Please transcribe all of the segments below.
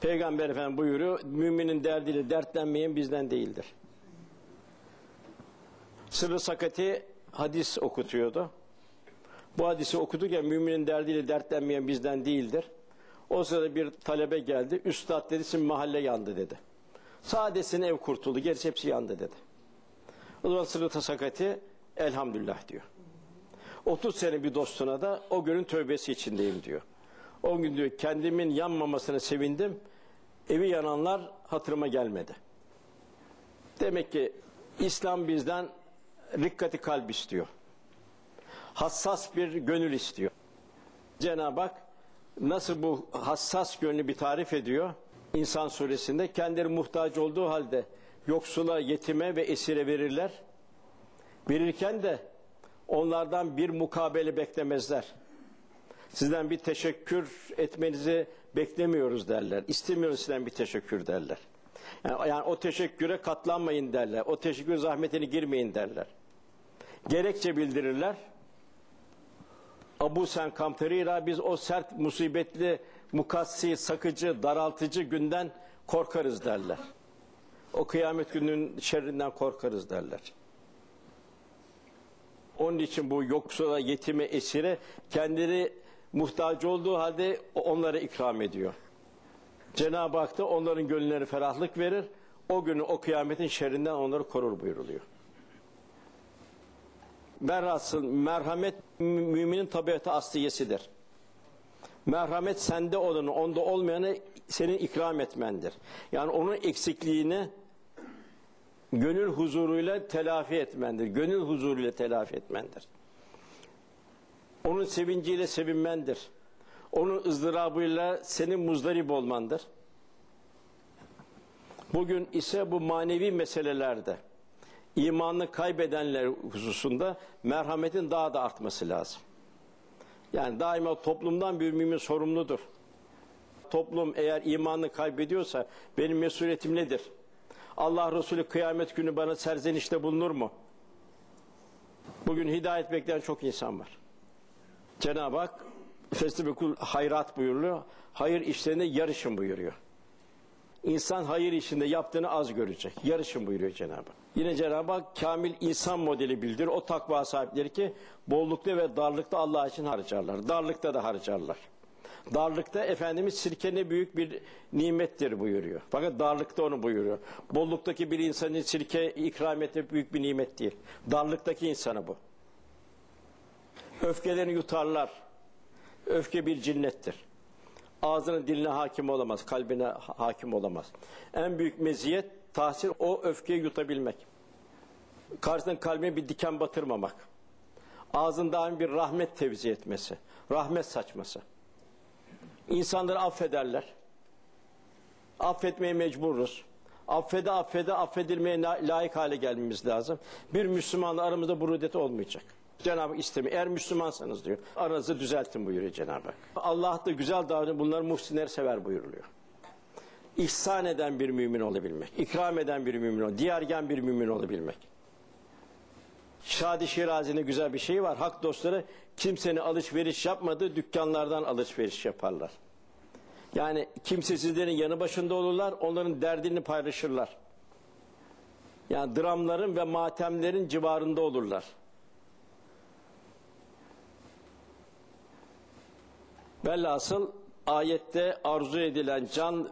Peygamber Efendimiz buyuruyor, müminin derdiyle dertlenmeyen bizden değildir. Sırrı Sakati hadis okutuyordu. Bu hadisi okudurken müminin derdiyle dertlenmeyen bizden değildir. O sırada bir talebe geldi. Üstad dedi sizin mahalle yandı dedi. Sadesinin ev kurtuldu. Gerisi hepsi yandı dedi. O zaman Sırrı Sakati elhamdülillah diyor. 30 sene bir dostuna da o günün tövbesi içindeyim diyor. O gün diyor kendimin yanmamasına sevindim. Evi yananlar hatırıma gelmedi. Demek ki İslam bizden rikkati kalp istiyor. Hassas bir gönül istiyor. Cenab-ı Hak nasıl bu hassas gönlü bir tarif ediyor? İnsan suresinde kendileri muhtaç olduğu halde yoksula, yetime ve esire verirler. Verirken de onlardan bir mukabele beklemezler. Sizden bir teşekkür etmenizi beklemiyoruz derler. İstemiyoruz sizden bir teşekkür derler. Yani, yani o teşekküre katlanmayın derler. O teşekkür zahmetine girmeyin derler. Gerekçe bildirirler. Abu Sen Kamterira biz o sert, musibetli, mukassi, sakıcı, daraltıcı günden korkarız derler. O kıyamet gününün şerrinden korkarız derler. Onun için bu yoksula, yetime, esire kendileri muhtaç olduğu halde onlara ikram ediyor. Cenab-ı Hak da onların gönüllerine ferahlık verir. O günü o kıyametin şerrinden onları korur buyuruluyor. Merhasıl, merhamet müminin tabiatı asliyesidir. Merhamet sende olanı, onda olmayanı senin ikram etmendir. Yani onun eksikliğini gönül huzuruyla telafi etmendir. Gönül huzuruyla telafi etmendir. Onun sevinciyle sevinmendir. Onun ızdırabıyla senin muzdarip olmandır. Bugün ise bu manevi meselelerde imanını kaybedenler hususunda merhametin daha da artması lazım. Yani daima toplumdan bir mümin sorumludur. Toplum eğer imanını kaybediyorsa benim mesuliyetim nedir? Allah Resulü kıyamet günü bana serzenişte bulunur mu? Bugün hidayet bekleyen çok insan var. Cenab-ı Hak Festibikul hayrat buyuruyor. Hayır işlerinde yarışın buyuruyor. İnsan hayır işinde yaptığını az görecek. Yarışın buyuruyor Cenab-ı Hak. Yine Cenab-ı Hak kamil insan modeli bildir. O takva sahipleri ki bollukta ve darlıkta Allah için harcarlar. Darlıkta da harcarlar. Darlıkta Efendimiz sirke ne büyük bir nimettir buyuruyor. Fakat darlıkta onu buyuruyor. Bolluktaki bir insanın sirke ikram etmek büyük bir nimet değil. Darlıktaki insana bu. Öfkelerini yutarlar. Öfke bir cinnettir. Ağzının diline hakim olamaz, kalbine hakim olamaz. En büyük meziyet tahsil o öfkeyi yutabilmek. Karşısının kalbine bir diken batırmamak. Ağzından bir rahmet tevzi etmesi, rahmet saçması. İnsanları affederler. Affetmeye mecburuz. Affede affede affedilmeye layık hale gelmemiz lazım. Bir Müslümanla aramızda burudet olmayacak. Cenab-ı Hak. Eğer Müslümansanız diyor. Aranızı düzeltin buyuruyor Cenab-ı Hak. Allah da güzel davranıyor. Bunlar muhsinleri sever buyuruluyor. İhsan eden bir mümin olabilmek. ikram eden bir mümin olabilmek. Diyargen bir mümin olabilmek. Şadi Şirazi'nin güzel bir şeyi var. Hak dostları kimsenin alışveriş yapmadığı dükkanlardan alışveriş yaparlar. Yani kimsesizlerin yanı başında olurlar. Onların derdini paylaşırlar. Yani dramların ve matemlerin civarında olurlar. Velhasıl ayette arzu edilen can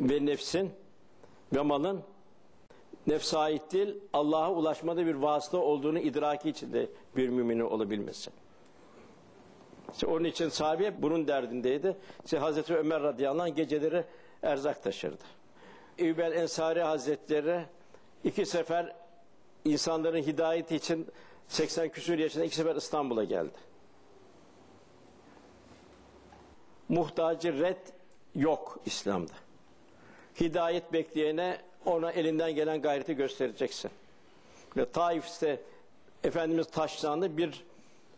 ve nefsin ve malın nefse ait değil, Allah'a ulaşmada bir vasıta olduğunu idraki içinde bir müminin olabilmesi. İşte onun için sahabe bunun derdindeydi. İşte Hazreti Ömer radıyallahu anh geceleri erzak taşırdı. Eyyubel Ensari Hazretleri iki sefer insanların hidayeti için 80 küsur yaşında iki sefer İstanbul'a geldi. Muhtacı red yok İslam'da. Hidayet bekleyene ona elinden gelen gayreti göstereceksin. Ve Taif'te Efendimiz taşlandı bir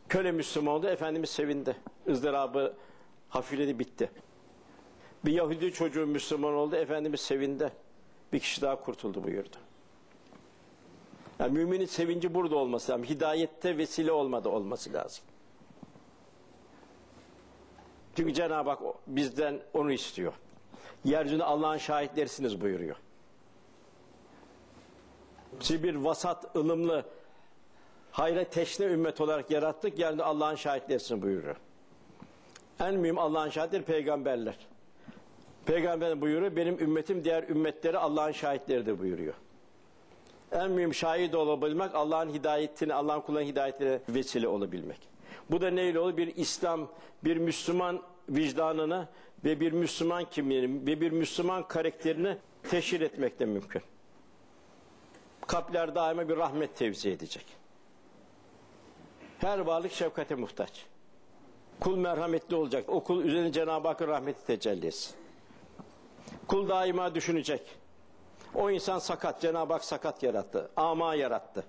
köle Müslüman oldu. Efendimiz sevindi. ızdırabı hafifledi bitti. Bir Yahudi çocuğu Müslüman oldu. Efendimiz sevindi. Bir kişi daha kurtuldu buyurdu. Yani müminin sevinci burada olması lazım. Hidayette vesile olmadı olması lazım. Çünkü Cenab-ı Hak bizden onu istiyor. Yeryüzünde Allah'ın şahitlerisiniz buyuruyor. Sizi bir vasat, ılımlı, hayra teşne ümmet olarak yarattık. Yeryüzünde Allah'ın şahitlerisiniz buyuruyor. En mühim Allah'ın şahitleri peygamberler. Peygamber buyuruyor, benim ümmetim diğer ümmetleri Allah'ın şahitleridir buyuruyor. En mühim şahit olabilmek Allah'ın hidayetini, Allah'ın kullarının hidayetine vesile olabilmek. Bu da neyle olur? Bir İslam, bir Müslüman vicdanını ve bir Müslüman kimliğini ve bir Müslüman karakterini teşhir etmek de mümkün. Kalpler daima bir rahmet tevzi edecek. Her varlık şefkate muhtaç. Kul merhametli olacak. O kul üzerine Cenab-ı Hakk'ın rahmeti tecelli etsin. Kul daima düşünecek. O insan sakat. Cenab-ı Hak sakat yarattı. Ama yarattı.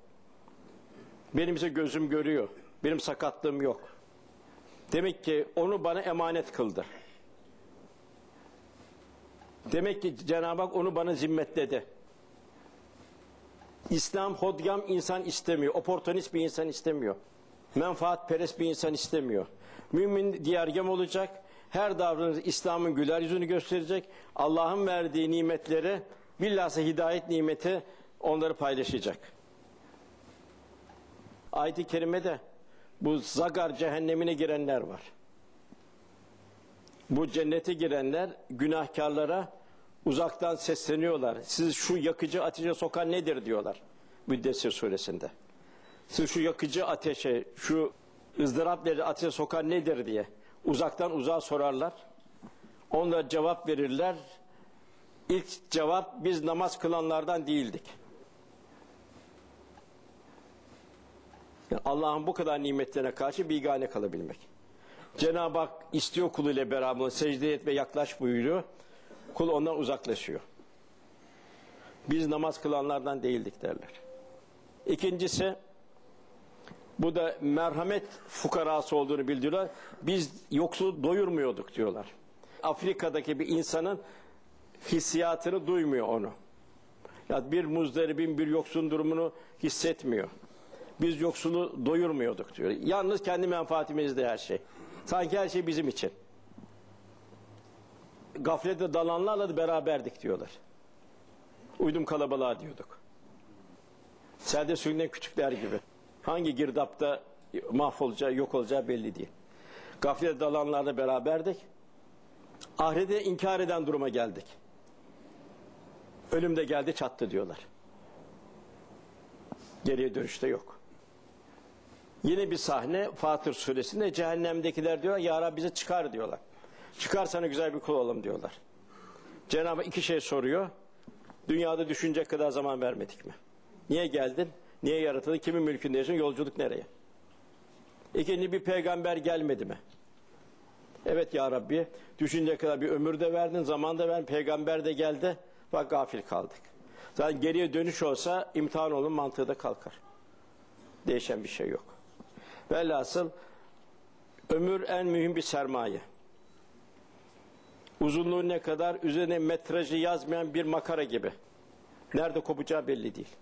Benim ise gözüm görüyor. Benim sakatlığım yok. Demek ki onu bana emanet kıldı. Demek ki Cenab-ı Hak onu bana zimmetledi. İslam hodgam insan istemiyor. Oportunist bir insan istemiyor. Menfaatperest bir insan istemiyor. Mümin diyargem olacak. Her davranış İslam'ın güler yüzünü gösterecek. Allah'ın verdiği nimetleri bilhassa hidayet nimeti onları paylaşacak. Ayet-i kerimede bu zagar cehennemine girenler var. Bu cennete girenler günahkarlara uzaktan sesleniyorlar. Siz şu yakıcı ateşe sokan nedir diyorlar. Müddessir suresinde. Siz şu yakıcı ateşe, şu ızdırap verici ateşe sokan nedir diye uzaktan uzağa sorarlar. Onlar cevap verirler. İlk cevap biz namaz kılanlardan değildik. Yani Allah'ın bu kadar nimetlerine karşı bigane kalabilmek. Cenab-ı Hak istiyor kul ile beraber secde et ve yaklaş buyuruyor. Kul ondan uzaklaşıyor. Biz namaz kılanlardan değildik derler. İkincisi bu da merhamet fukarası olduğunu bildiriyorlar. Biz yoksul doyurmuyorduk diyorlar. Afrika'daki bir insanın hissiyatını duymuyor onu. Ya bir muzdaribin bir yoksun durumunu hissetmiyor. Biz yoksulu doyurmuyorduk diyor. Yalnız kendi menfaatimizde her şey. Sanki her şey bizim için. Gaflete dalanlarla da beraberdik diyorlar. Uydum kalabalığa diyorduk. Selde sürünen küçükler gibi. Hangi girdapta mahvolacağı, yok olacağı belli değil. Gaflete dalanlarla beraberdik. Ahirete inkar eden duruma geldik. Ölüm de geldi çattı diyorlar. Geriye dönüşte yok. Yine bir sahne Fatır suresinde cehennemdekiler diyor ya Rabbi bize çıkar diyorlar. Çıkar sana güzel bir kul olalım diyorlar. Cenab-ı iki şey soruyor. Dünyada düşünecek kadar zaman vermedik mi? Niye geldin? Niye yaratıldın? Kimin mülkünde yaşıyorsun? Yolculuk nereye? İkinci bir peygamber gelmedi mi? Evet ya Rabbi düşünecek kadar bir ömür de verdin, zaman da verdin, peygamber de geldi. Bak gafil kaldık. Zaten geriye dönüş olsa imtihan olun mantığı da kalkar. Değişen bir şey yok. Velhasıl ömür en mühim bir sermaye. Uzunluğu ne kadar üzerine metrajı yazmayan bir makara gibi. Nerede kopacağı belli değil.